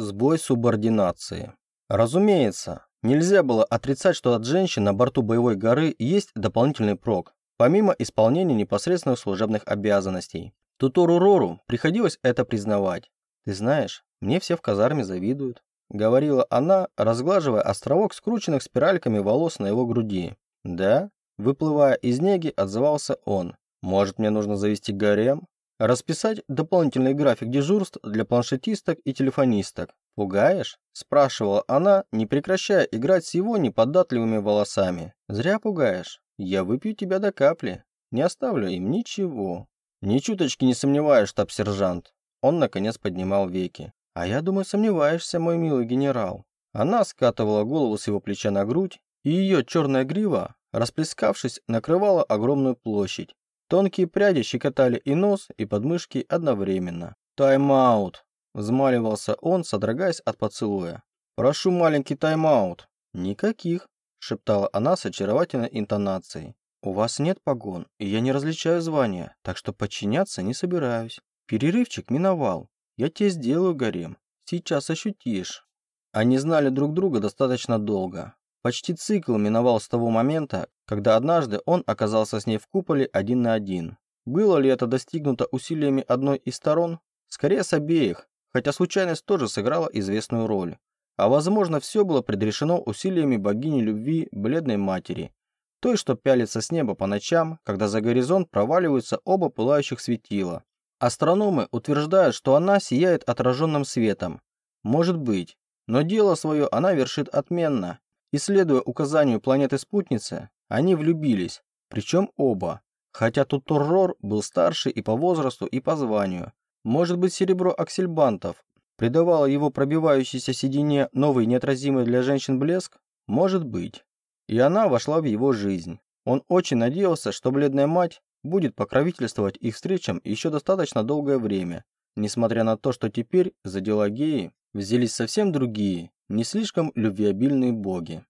Сбой субординации. Разумеется, нельзя было отрицать, что от женщин на борту боевой горы есть дополнительный прок, помимо исполнения непосредственных служебных обязанностей. Тутору Рору приходилось это признавать. «Ты знаешь, мне все в казарме завидуют», — говорила она, разглаживая островок скрученных спиральками волос на его груди. «Да?» — выплывая из неги, отзывался он. «Может, мне нужно завести гарем?» Расписать дополнительный график дежурств для планшетисток и телефонисток. «Пугаешь?» – спрашивала она, не прекращая играть с его неподатливыми волосами. «Зря пугаешь. Я выпью тебя до капли. Не оставлю им ничего». «Ни чуточки не сомневаюсь, штаб-сержант». Он, наконец, поднимал веки. «А я думаю, сомневаешься, мой милый генерал». Она скатывала голову с его плеча на грудь, и ее черная грива, расплескавшись, накрывала огромную площадь. Тонкие пряди щекотали и нос, и подмышки одновременно. «Тайм-аут!» – взмаливался он, содрогаясь от поцелуя. «Прошу маленький тайм-аут!» «Никаких!» – шептала она с очаровательной интонацией. «У вас нет погон, и я не различаю звания, так что подчиняться не собираюсь. Перерывчик миновал. Я тебе сделаю гарем. Сейчас ощутишь». Они знали друг друга достаточно долго. Почти цикл миновал с того момента, когда однажды он оказался с ней в куполе один на один. Было ли это достигнуто усилиями одной из сторон? Скорее с обеих, хотя случайность тоже сыграла известную роль. А возможно, все было предрешено усилиями богини любви Бледной Матери, той, что пялится с неба по ночам, когда за горизонт проваливаются оба пылающих светила. Астрономы утверждают, что она сияет отраженным светом. Может быть, но дело свое она вершит отменно. И следуя указанию планеты-спутницы, они влюбились, причем оба. Хотя тут Торрор был старше и по возрасту, и по званию. Может быть, серебро аксельбантов придавало его пробивающейся седине новый неотразимый для женщин блеск? Может быть. И она вошла в его жизнь. Он очень надеялся, что бледная мать будет покровительствовать их встречам еще достаточно долгое время, несмотря на то, что теперь за дела геи взялись совсем другие, не слишком любвеобильные боги.